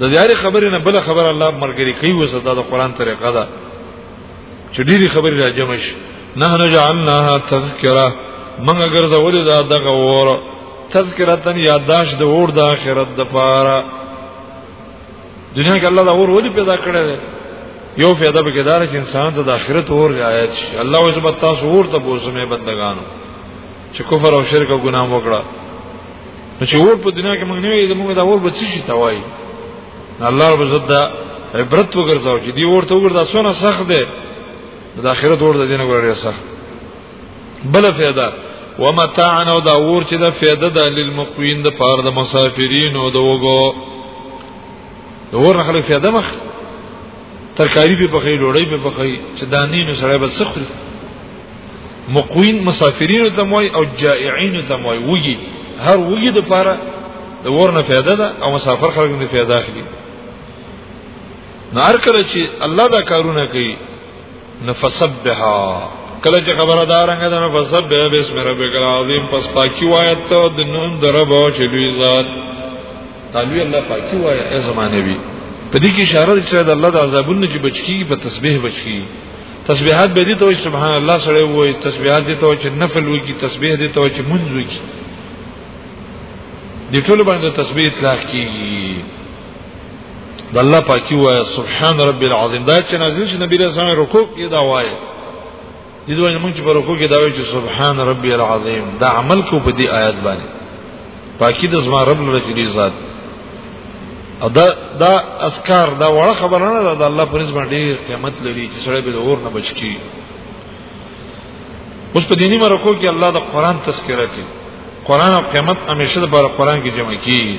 د دې اړ خبرې نه بل خبر الله مرګري کوي وسدا د قران طریقه ده چې ډېری خبرې راځم شي نه نه جعلناها تذکرہ من اگر زول دا دغه اور تذکرتن یاداش د اور د اخرت د پاره دنیا کې الله دا اور ولې پیدا کړی دی یو فایده به کېدار چې انسان ته د آخرت اور آیات شي الله وجب تاسو اور ته بوزمه بندگانو چې کفر او شرک او ګناه وکړه نو چې اور په دنیا کې موږ نه وي موږ دا اور به څه شي توای الله رب عزت دا عبرت وګرځاو چې دی اور ته وګرځا سونه سخت دی د آخرت اور د دینه ګوریا سخت بل فیدا ومتاعن او دا ور چې د فیدا د للمقوین د پاره د مسافرین او د وګو د ور خلک فیدا مخ ترکاری به بخی لوړی به بخی چې دانین سره به سخر مقوین مسافرین ته موي او جائعین ته موي وږي هر وږي د پاره د ورنه فایده ده او مسافر خلک نه فایده اخلي نار کله چې الله دا کارونه کوي نفسبها کله چې خبره دارنګه ده نو فسبح بسم ربک العظیم پس پاکي وایت ته د نوم درب او چې لوی ذات تعالی الله پاکي وایي ای زمانه وی په دې کې اشاره ده چې د الله د عذابونو چې بچکی په تسبیح بچکی تسبیحات به دي ته سبحان الله سره وایي تسبیحات دي ته چې نفل وکي تسبیح دي ته چې منځ وکي د ټول باندې تسبیح اطلاق کیږي د الله پاکي وای سبحان رب العظیم دا چې نازل شي نبی رسول الله رکوع کې دا وای دې دوی موږ چې په رکوع کې دا وای چې سبحان رب العظیم دا عمل کو په دې آیات باندې پاکي د زما رب لره کې ذات دا دا اسکار دا وړه خبره نه ده د الله پرز باندې قیامت لري چې سړی به اور نه بچ کی اوس په دیني مرکو کې الله د قران تذکرہ کوي قران او قیامت همیشه د قران کې جمع کیږي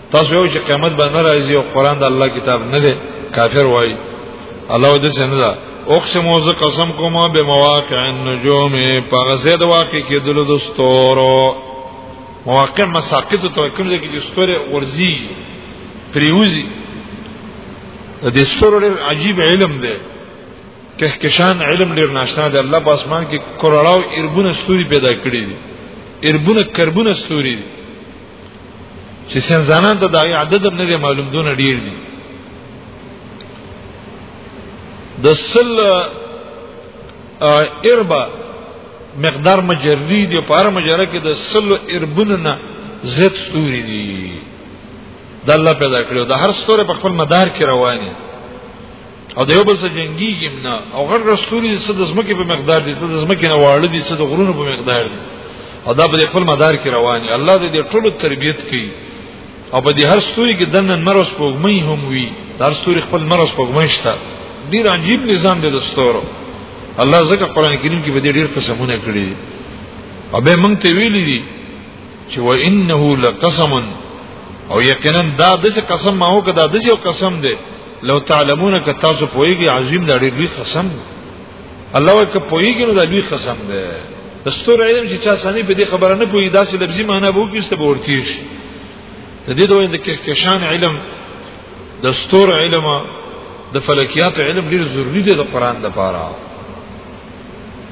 تاسو یو چې قیامت به نه راځي او قران د الله کتاب نه دی کافر وای الله دې څنګه دا اقسم وز قسم کوم به مواقع النجوم په غزید واقع کې دلو د ستورو مواقع مساقط ته کوم ځای کې ستوره ورزي پریوزي د ستورو ډېر عجیب علم دی کهکشان علم ډېر ناشنا دی الله په اسمان کې کروڑاو اربونه ستوري پیدا کړی دي اربونه کربونه ستوري دي چې سنځانان ته د عدد هم نه معلوم دون ډیر دي د سل اربا مقدار مجردی دی په هر مجره کې د سل اربونو نه زیات ستوري دي د الله پیدا کړو د هر ستوره په خپل مدار کې رواني او د یو بل سره جنگیږي نه او غر رسولي څه د زمکه په مقدار دي څه د زمکه نه واړه دي څه د غرونو په مقدار دي او دا په خپل مدار کې روان دي الله دې ټول تربيت کوي او په دې هر ستوري کې دنه مرز پوغمې هم وي هر ستوري خپل مرز پوغمې شته ډیر عجیب نظام دی د ستورو الله زکه قران کریم کې به ډیر قسمونه کړی دي او به مونږ ته ویلي دي چې و انه لقسم او یقینا دا د قسم ما هو کدا د یو قسم دی لو تعلمون که تاسو پويږي عظیم دا ډېر لوی قسم الله وکه پويږي نو دا لوی قسم دی د ستور علم چې چا سمي په دې خبره نه پوي داسې لفظي معنی به وکړي ست به ورتیش د دې دوه د کشکشان علم د ستور علم د فلکیات علم ډیر ضروری دی د قران لپاره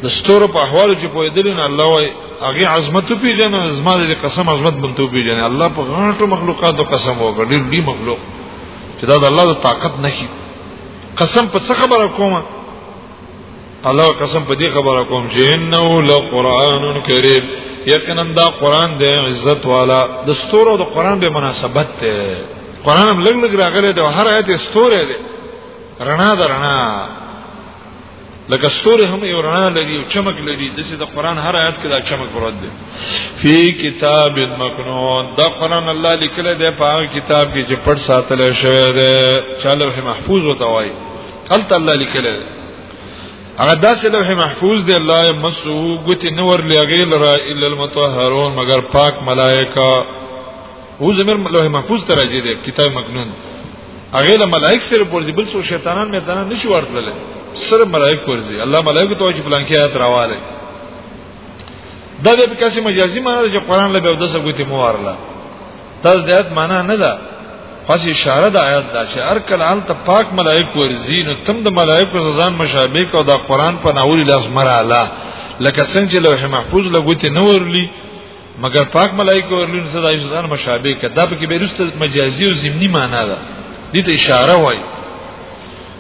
د ستور په احوال چې پوهیدل نه الله وايي هغه عظمت پیژنه زما د قسم عظمت بنتو پیژنه الله په غاټو مخلوقاتو قسم وکړ ډیر دی مخلوق چې دا د الله د طاقت نشي قسم په څه خبره کومه الله قسم په دې خبره کوم چې انه لقران کریم یقینا دا قران د عزت والا د ستورو د قران به مناسبت ده قران هم لګ لګ راغلی دا هر آیت ستوره ده رڼا ده رڼا لکه ستوري هم یو رڼا لري او چمک لري د دې د قران هر آیت کې دا چمک ورته دی فی کتاب مکنون دا قران الله لیکل دی په هغه کتاب کې چې پټ ساتل شوی دی چې لوح محفوظ وته وایي هلته الله لیکل دی هغه داسې لوح محفوظ دی الله مسو غوتی نور لغیل را الا المطهرون مگر پاک ملائکه هو زمير لوح محفوظ ته راځي دی کتاب مکنون هغه له ملائک سره پورځي بل څو شیطانان میدانان نشي ورتلل سره ملائک پورځي الله ملائک ته چې بلانکی آیات راواله دا به کسي مجازي معنی چې قران له به دسه ګوتې مو ورله دا د آیات معنی نه ده پس اشاره د آیات دا چې هر کله حال ته پاک ملائک ورځي نو تم د ملائکو ځان مشابه کو دا قران په ناول لاس مراله لکه څنګه چې لوح محفوظ لګوتې نو ورلی مګر پاک ملائکه ورلون صدا ایزدان مشابه کدا په کې بیرسته مجازي او ضمني معنا ده دې ته اشاره وای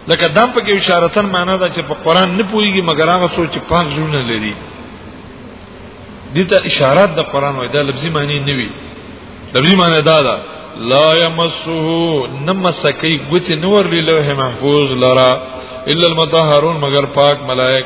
لکه دام په کې اشارتن معنا ده چې په قران نه پويږي مګر هغه سوچ چې پاک ژوند لري دې ته اشارات د قران وای دا لفظي معنی نه وي لفظي معنی دا ده لا يمسه نمسکی ګوت نور لوح محفوظ لرا الا المطهرون مگر پاک ملائک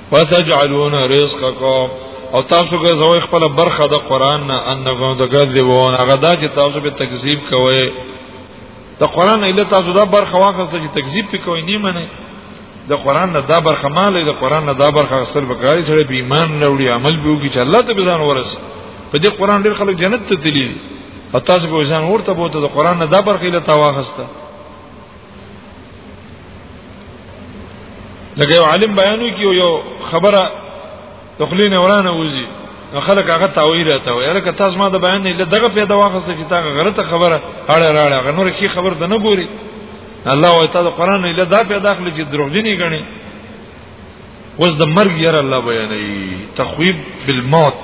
وتجعلون رزقکم او تاسو ګرځوي خپل برخه د قران نه انګو د ګرځوون هغه دا چې تاسو به تکذیب کوئ د قران اله تاسو دا برخه واخسته چې تکذیب وکوي نه منئ د قران نه دا برخه مال د قران نه دا برخه اصل بکاری سره به ایمان نه وړي عمل به وکړي چې الله ته به ځان ورس په دې قران ډېر خلک جنت ته تللی او تاسو به ځان ورته بوته د قران نه دا برخه له تاواخسته لکه یو عالم بیانو کې یو خبره تخلین ورانه وځي نو خلک هغه تاویل راته وي لکه تاسو ما د بیان نه دغه پیدا واخسته چې تا غلطه خبره اړه راړه غنور کی خبر د نه ګوري الله وایي تا د قران نه دا پیدا اخلي چې دروغجنی غني وز د مرګ ير الله بیانوي تخويب بالموت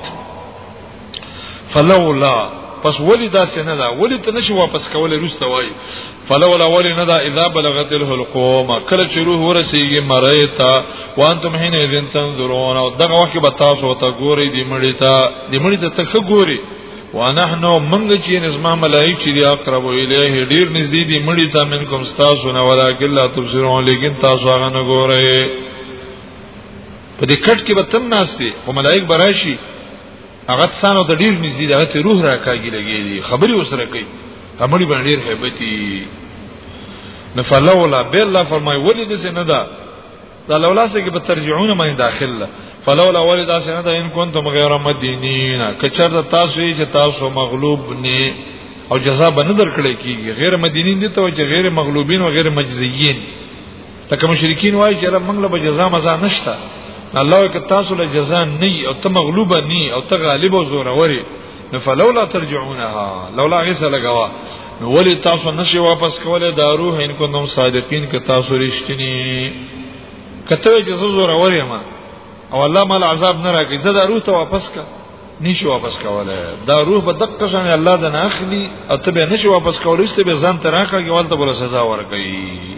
فلولا پس ولی دا سینه دا ولی ته نشي واپس کولای روسته وای فلولا ولی نه دا اذا بلغت الحلقوم کله چې روح ورسیږي مړی ته وانتم حين اذن تنظرون او دغه وخت به تاسو ته ګوري دی مړی ته دی مړی ته تخ ګوري ونحنو منګ چې نظم ملائک چې دی اقرب الیه ډیر نږدې دي مړی تا منکم تاسو نه ولکن لا تبصرون لیکن تاسو هغه نه ګورئ په دې کټ کې به تم ناشته او ملائک براشي هغه څانو ته ډیر نږدې دي هغه ته روح راکاږي لګي دي خبري وسره کوي امړي باندې ډیر hebatي نفلولا بالله فرمای ولې دې نه ده دا لولا سه کې په ترجعون باندې داخل ده فلولا ولدا سنه ده ان کنتم غیر مدینین کچر تاسو یې چې تاسو مغلوب نه او جزاء به نه درکړې کیږي غیر مدینین دي ته چې غیر مغلوبین او غیر مجزیین لکه مشرکین وایي چې الله موږ له جزا مزه نشته الله که تاسو له جزا نه او ته مغلوبه نه او ته غالب او زوروري نو فلولا ترجعونها لولا غیسه لګوا نو ولی تاسو نشي واپس کوله دا روح ان کو نو صادقین ک تاسو رښتینی کته چې زور اورې ما او الله مال عذاب نه راکې زه دا روح ته واپس کا نشي واپس کوله دا روح په دقه شان الله د ناخلی او ته به نشي واپس کولای چې به ځان ته راکړي ولته بل سزا ورکړي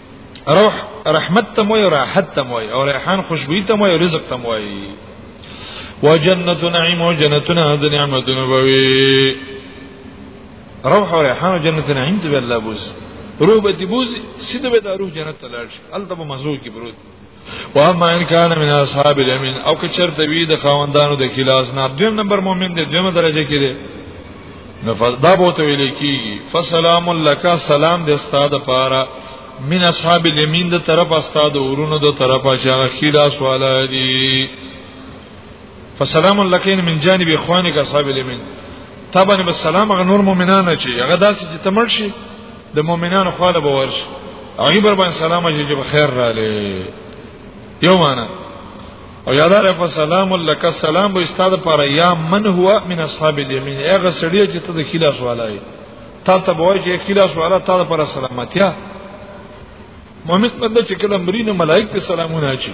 روح رحمت ته موي راحت ته موي او ریحان خوشبوئی ته موي رزق ته موي وجنت نعیم او جنتنا د نعمتونو بوي روح او ریحان جنت نعیم ته الله بوز روح به دی بوز سیده به د روح جنت ته لاړ شي الته به مزو کې پروت واما ان کان من اصحاب الیمین او که چرته وی د خاوندانو د کلاس نه دویم نمبر مؤمن دی دویمه درجه کې دی نفس دا بوت ویل کیږي فسلام لک سلام د استاد پاره من اصحاب الیمین د طرف استاد ورونو د طرفه چې هغه خلاص والا دي فسلام لکین من جانب اخوانک اصحاب الیمین تبا نبی السلام هغه نور مؤمنان چې هغه داسې چې تمړ شي د مؤمنانو خاله به ورشي هغه بر باندې سلام اچي چې بخیر را لې یو معنا او یادار په سلام لک السلام به استاد پر یا من هو من اصحاب الیمین هغه سړی چې ته د خلاص والای تا ته وای چې خلاص والا تا پر سلامتیا مؤمن بنده چې کله مرینه ملائک په سلامونه اچي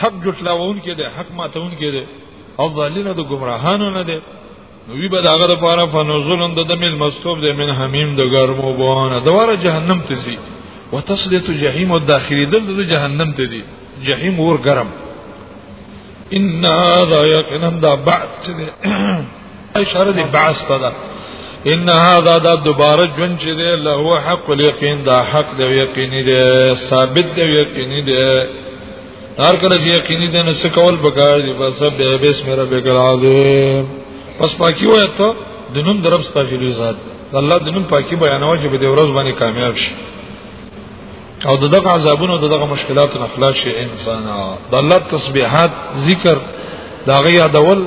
حق جټلاون کې ده حق ماتون کې ده او ظالینو د گمراهانو نه ده نو وی به داغه لپاره فنزلن د دمل مستوب ده من حمیم د ګرمو بونه دواره جهنم ته سي وتصلیت جهنم او داخلي دل د جهنم ته دي جهنم ور ګرم ان هذا یقینا دا بعد اشاره دی بعث ته ده ان هذا دا دوباره جون چې دی له هو حق الیقین دا حق دی یقیني دی ثابت دی یقیني دی هر کله چې یقیني دی نو څه کول بګار دی بس به بسم ربک العظیم پس پاکي وای ته د نوم درب ستاجلی ذات الله د نوم پاکي بیانوي چې به د ورځ باندې کامیاب شي او دغه عذابونو دغه مشکلاتو نه خلاص شي انسان د الله تسبیحات ذکر دا غي یادول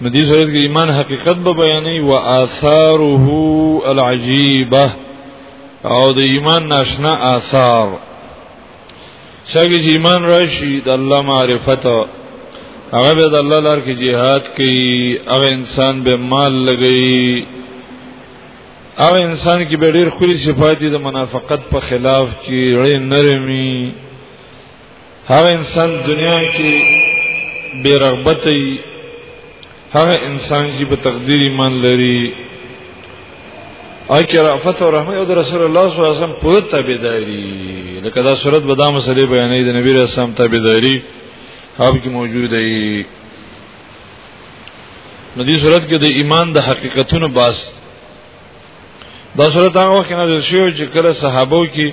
نو دې صورت کې ایمان حقیقت به بیانې او آثاره العجيبه او د ایمان ناشنا آثار څنګه چې ایمان راشي د الله معرفت هغه به د الله لار کې jihad کوي هغه انسان به مال لګي هغه انسان کې به ډېر خوري صفات د منافقت په خلاف کې ډېر نرمي هغه انسان دنیا کې بے رغبت ای هغه انسان چې په تقدیر ایمان لري اکی رافت او رحمت او رسول الله صلی الله علیه وسلم په تابعداري لکه دا صورت به دا مسلې بیانې د نبی رسول الله تابعداري هغه کې موجود دی نو دې صورت کې د ایمان د حقیقتونو باس دا صورت هغه وخت نه ځل شو چې کله صحابو کې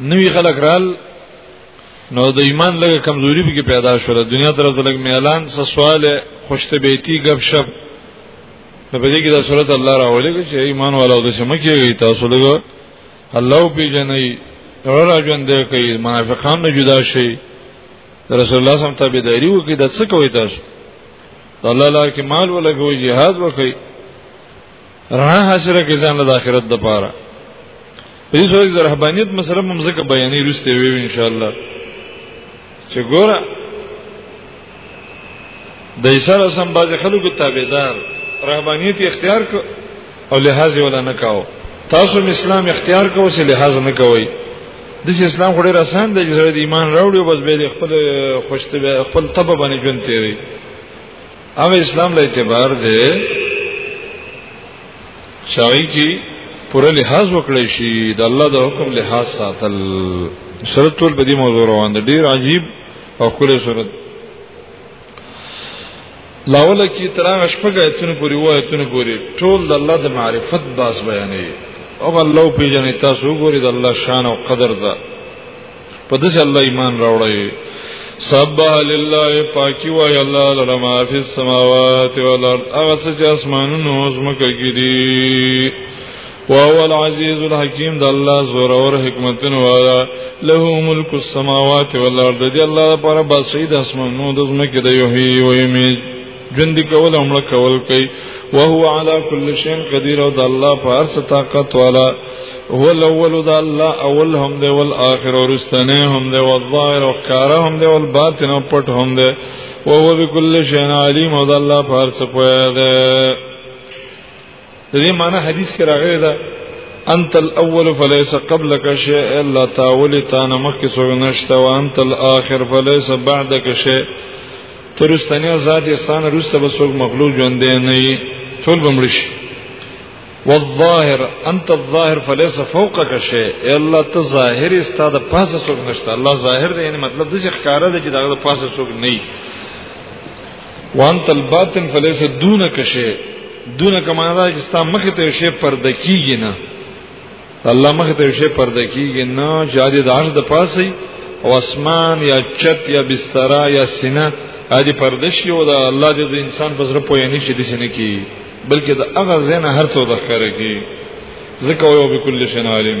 نوی خلک رال نو د ایمان لږه کمزوري به پیدا شول دنیا تر ځلګ میلان څه سوال خوشته بیتی غب شپ نو په دې کې د سورۃ الله راولې چې ایمان والا د شمه کې تاسو لږه الله په جنې را ژوند دی کوي منافقان نه جدا شي رسول الله صم ته به دایری وکي د څه کوي تاسو الله لپاره کې مال ولګوي jihad وکړي رڼا حاصله کې ځان د آخرت د پاره په دې سورې د رهبانيت مسله هم ځکه بیانې روسته وي ان شاء الله چې ګوره د عیسی رسم باز خلکو تابعدار رهبانيت اختیار کو او لحاظ ولا نه کاو تاسو اسلام اختیار کو چې لحاظ نه کوئ د اسلام خوري رسان د ایمان راوړي او بس به خپل خوشته خپل طب باندې ژوند تیری هغه اسلام له اعتبار دی شاوی کی پوره لحاظ وکړی شي د الله د حکم لحاظ ساتل سره ټول په دې موضوع روان دي ډیر عجیب او کله صورت لاول کی تران شپږ ایتونه پوری وای ایتونه پوری ټول د الله د معرفت باس بیانې او الله پیژنې تاسو ګوري د الله شان او قدر ده په دې چې الله ایمان راوړی سبح لله پاکی وای الله لره ما فی السماوات والارض هغه چې اسمانونو او زمکه کې دي وهو العزیز الحکیم د الله زور او حکمتن والا له ملک السماوات والارض دی الله لپاره بسید اسمانونو د زمکه دی یو هی ویمیت ژوند کول او مړ کول کوي او هو علا کل شین قدیر او د الله په هر څه طاقت والا هو الاول د الله اول هم دی ول اخر او رستنه هم دی ول ظاهر او کار هم دی ول باطن او پټ هم دی او هو بكل شین علیم او د الله په هر څه پوهه دی د دې معنی حدیث کې راغلی ده انت الاول فليس قبلك شيء الا تاول تان مخک سو نشتا وانت الاخر فليس بعدك شيء ترستنی ذات انسان رسته بسوک مخلوق ژوند نه وي ټول بمړش والظاهر انت الظاهر فليس فوقك شيء الا تظاهر استاد پاسه سوک نشتا الله ظاهر دی یعنی مطلب د ښکارا دی چې دغه پاسه سوک نه وانت الباطن فليس دونك شيء دونك معنا دا چې ستا مخ ته شی پرده کیږي نه الله مخ ته شی پرده کیږي نه جادي د عرش د پاسي او اسمان یا چت یا بستر یا سینه ادي پرده شي او د الله د انسان په زړه پوي نه شي د سینې کی بلکې د هغه زنه هر څه د ښکارږي ذکر او بكل شيء عليم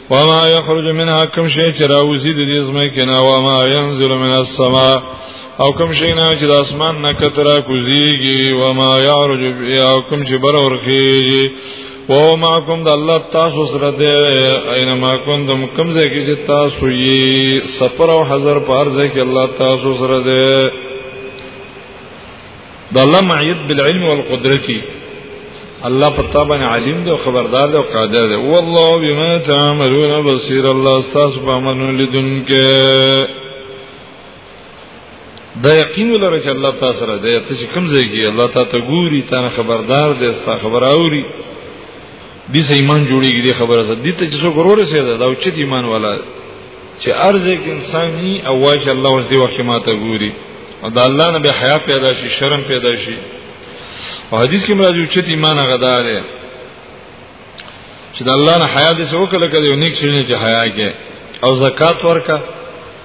وما يخرج منها کوم شی چې راوځي د دې زمې کې نه وما ينزل من السماء او کوم شی نه چې د اسمان نه کتره کوزيږي وما يعرج فيها کوم چې بر ورخيږي و ما کوم د الله تاسو سره دی اينما کوم کوم ځای کې چې تاسو یې سفر او حضر په ارزه کې الله تاسو سره دی د الله معیت بالعلم والقدرت الله پتا باندې عالم دی او خبردار دی او قادر دی والله بما تعملون بصير الله استاذ په عملونو لیدونکو دا یقین ولر چې الله تاسو سره دی ته چې کوم ځای کې الله تعالی ته ګوري تا خبردار دی ستا خبر اوري دي سه ایمان جوړیږي دي خبره ده دي ته چې څو ګرور سي ده دا چې ایمان والا چې ارزه کې انسان ني او واش الله ورته وخت ماته ګوري او دا الله نه به حیا پیدا شي شرم پیدا شي او حدیث کې مراد چې ایمان غدا ده چې د الله نه حیا دې څو کله کله یو نیک شي نه چې حیا کې او زکات ورکا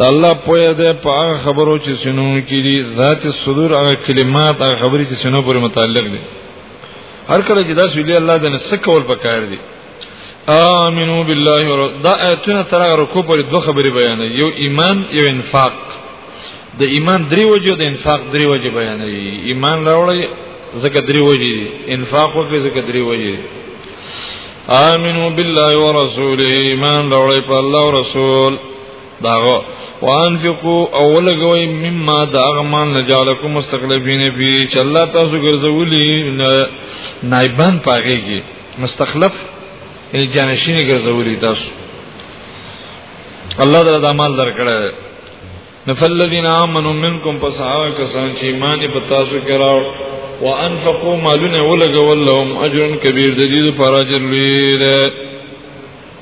الله پوهه ده په هغه خبرو چې سينو کې دي ذات صدور هغه کلمات هغه خبرې چې سينو پورې متعلق دي هر کله چې دا سولې الله د نس کول پکار دي امنو بالله ور دا ایتونه تر هغه رکو پورې دوه خبرې بیان یو ایمان یو انفاق د ایمان درې وجه د انفاق درې وجه بیان ایمان راوړی زکه درې وجه انفاق وکړي زکه درې وجه امنو بالله ورسوله ایمان راوړی په الله او رسول داغه وانفقوا اول غوي مما داغمان لجالکم مستقلبین فی چې الله تاسو ګرځولی نایبان پاږي کی مستخلف یعنی جانشینی ګرځولی تاسو الله تعالی د مال درکړه نفلذین آمنوا منکم پس هغه کسان چې ایمان په تاسو کې راو وانفقوا مالونه ولګول لهم اجر کبیر د دې لپاره اجر لوی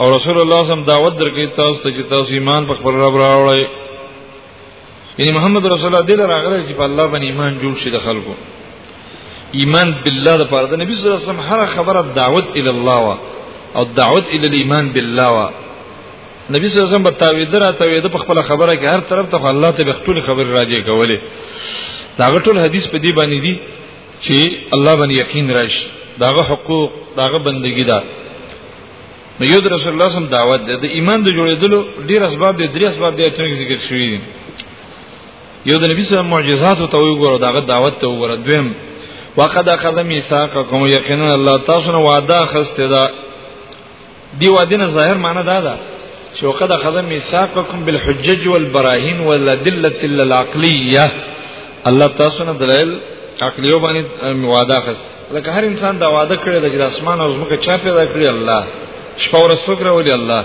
او رسول الله صم دعوت درکې تاسو ته چې تاسو ایمان په خپل رب راوړی یعنی محمد رسول الله دل راغلی چې په الله باندې ایمان جوړ شي د خلکو ایمان بالله د پاره د نبی صلی الله علیه وسلم هر خبره دعوت ال الله وا او دعوت ال الايمان بالله وا نبی صلی الله علیه وسلم په تاوید را تاوید په خپل خبره کې هر طرف ته الله ته بختول خبر راځي کولې دا غټول حدیث په دې باندې دي چې الله باندې یقین راشي داغه حقوق داغه بندگی ده دا نو یو رسول الله صلی الله علیه وسلم دعوت ده د ایمان د جوړېدلو ډیر اسباب دي درې اسباب دي چې ذکر شوی دي یو د نبی صلی الله علیه وسلم معجزات او توي ګورو داغه دعوت ته وګوره دویم وقد اخذ ميثاقكم یقینا الله تاسو نو وعده خسته ده دی وعده نه ظاهر معنی دا ده چې وقد اخذ ميثاقكم بالحجج والبراهين والادله العقليه الله تاسو نه دلایل عقلیو باندې وعده خسته لکه هر انسان دا وعده کړی د جل اسمان او زمکه چا پیدا کړی الله شپه ورځ څوک راولي الله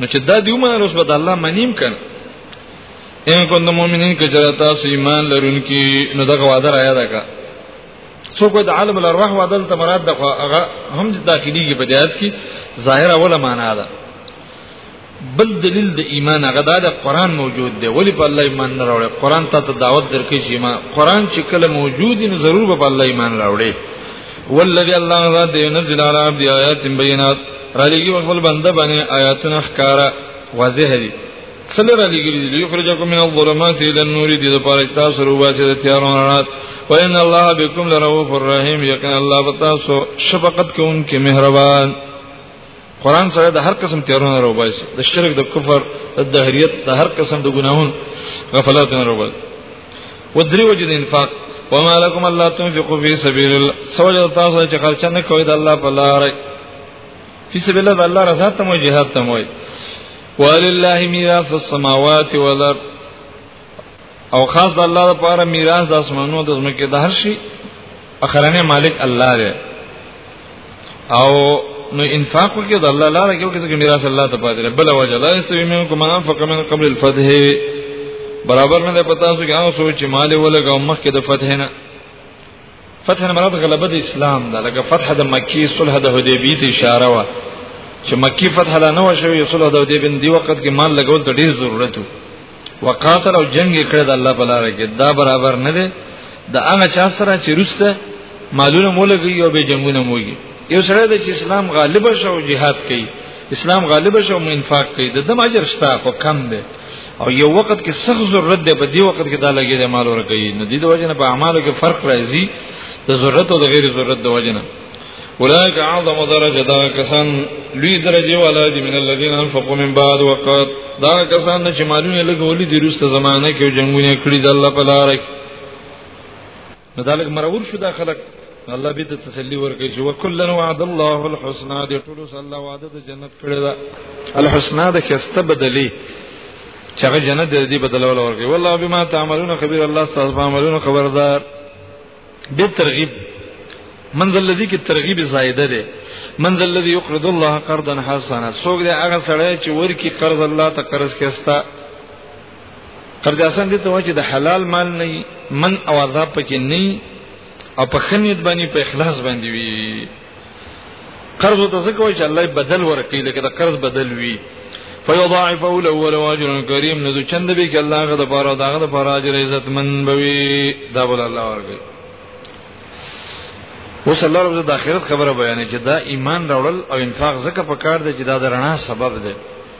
نو چې دا دی ومنه اوس به د الله منیم کړي ان کو د مؤمنین کې جرتا سو ایمان لرونکي نو دا وعده را یاد کا څوک د عالم الارواح وعده ته مراد ده هغه هم داخليږي په دیات کې ظاهر اوله معنا ده بل دلیل د ایمان هغه دا د قران موجود دی ولی په الله ایمان نه راوړي قران ته ته دعوت درکې چې ما قران چې کله موجود نو ضرور به په الله ایمان راوړي والذي الله را دی نزل علی عبد آیات بینات را لګي خپل بنده باندې آیاتونه ښکارا واضح دي سره را لګي دي یخرجکم من الظلمات الى النور دي د پاره تاسو رواسي د تیارو رات وان الله بكم لرؤوف الرحیم یقین الله تاسو شفقت کوونکی مهربان قران سره د هر قسم تیارونه راوباسي د شرک د کفر د دهریت د هر قسم د ګناهون غفلت نه راوباسي ودری وجد انفاق وما لكم الله تنفقوا في سبيل الله سوال تاسو چې خرچ نه کوي د الله په لار په سبيل الله الله رضا ته مو جهاد ته مو ولله ميراث السماوات والارض او خاص د الله لپاره میراث د اسمانو د زمکه د هر شي اخرنه مالک الله دی او نو انفاق کې د الله لپاره کې چې میراث الله ته پاتې بل وجه لا استوي منکم انفق من قبل الفتح برابر نه پتا سو کې هغه سوچ مال ولګو مخکې د فتح نه فتح نه مراد غلبه د اسلام ده لکه فتح د مکی صلح د حدیبیه ته اشاره وا چې مکی فتح لا نه وشوي صلح د حدیبیه دی وخت کې مال لګول ته ډیر ضرورت وو وقاتل او جنگ کړه د الله په لار کې دا برابر نه دی د هغه چا سره چې روسته مالونه مولګي او به جنگونه موږي یو سره د اسلام غالب شو جهاد کوي اسلام غالب شو انفاق کوي د دم اجر شته خو کم دی او یو وخت کې سخت ضرورت دی په دې وخت کې دا لګي د مال ورکړي نو دې د وجنه په اعمالو کې فرق راځي د ضرورت او د غیر ضرورت د وجنه اولئک اعظم درجه دا کسان لوی درجه والا دي من الذين انفقوا من بعد وقت دا کسان چې مالونه لګولې د روسته زمانه کې جنگونه کړی د الله په لار کې نو دا لګ مرور شو دا خلک الله به ته تسلی ورکړي چې وکلن وعد الله الحسنا دې ټول صلی الله وعده د جنت کړی دا الحسنا د خسته بدلی چې هغه جنت دې بدلول ورکړي والله بما تعملون خبير الله تاسو په عملونو خبردار به ترغیب منزل الذي کې ترغیب زائده ده منزل الذي يقرض الله قرضا حسنا څوک دې هغه سړی چې ورکی قرض الله ته قرض کېستا قرض حسن دې ته وایي چې د حلال مال نه من او عذاب پکې نه او په خنیت باندې په اخلاص باندې وي قرض ته څه کوي چې الله بدل ورکړي لکه د قرض بدل وي فیضاعف له ول واجر کریم نو چند به کې الله غد پاره داغه د پاره اجر عزت من بوي دا بول الله ورګي وصلی الله رب د اخرت خبره بیانې چې دا ایمان راوړل او انفاق زکه په کار دی چې دا د رڼا سبب دی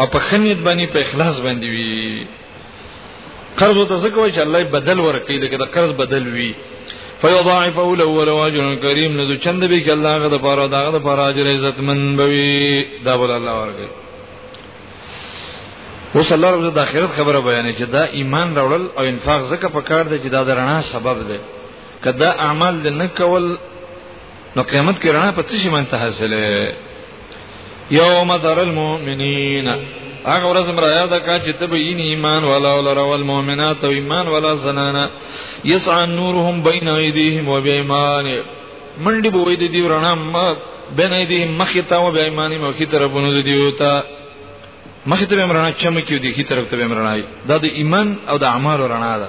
او په خنیت باندې په اخلاص باندې وي قرض ته څه کوي چې الله بدل ورکړي دا د قرض بدل وي فیضاعفه له ولو اجر کریم نو چند به کې الله غد پاره دا غد پاره اجر عزت من بوي دا بول الله ورکړي اوس الله رب د اخرت خبره بیانې چې دا ایمان راوړل او انفاق زکه په کار دی چې دا درنا سبب دی کدا اعمال د نه کول نو قیامت کې رڼا په څه شي باندې حاصله یوم تر المؤمنین هغه ورځ مرا یاد کا چې ته به یې ایمان والا او لره ول مؤمنات او ایمان والا زنانا یسع نورهم بین ایدیهم و بیمان منډي بوې د دې رڼا ما بین ایدیهم مخې ته او بیمانې مخې طرفونو د دیو ته مخې ته رڼا چمکیو دي کی طرف ته رڼا دا د ایمان او د اعمال رڼا ده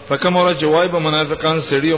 فکم اور جواب منافقان سړیو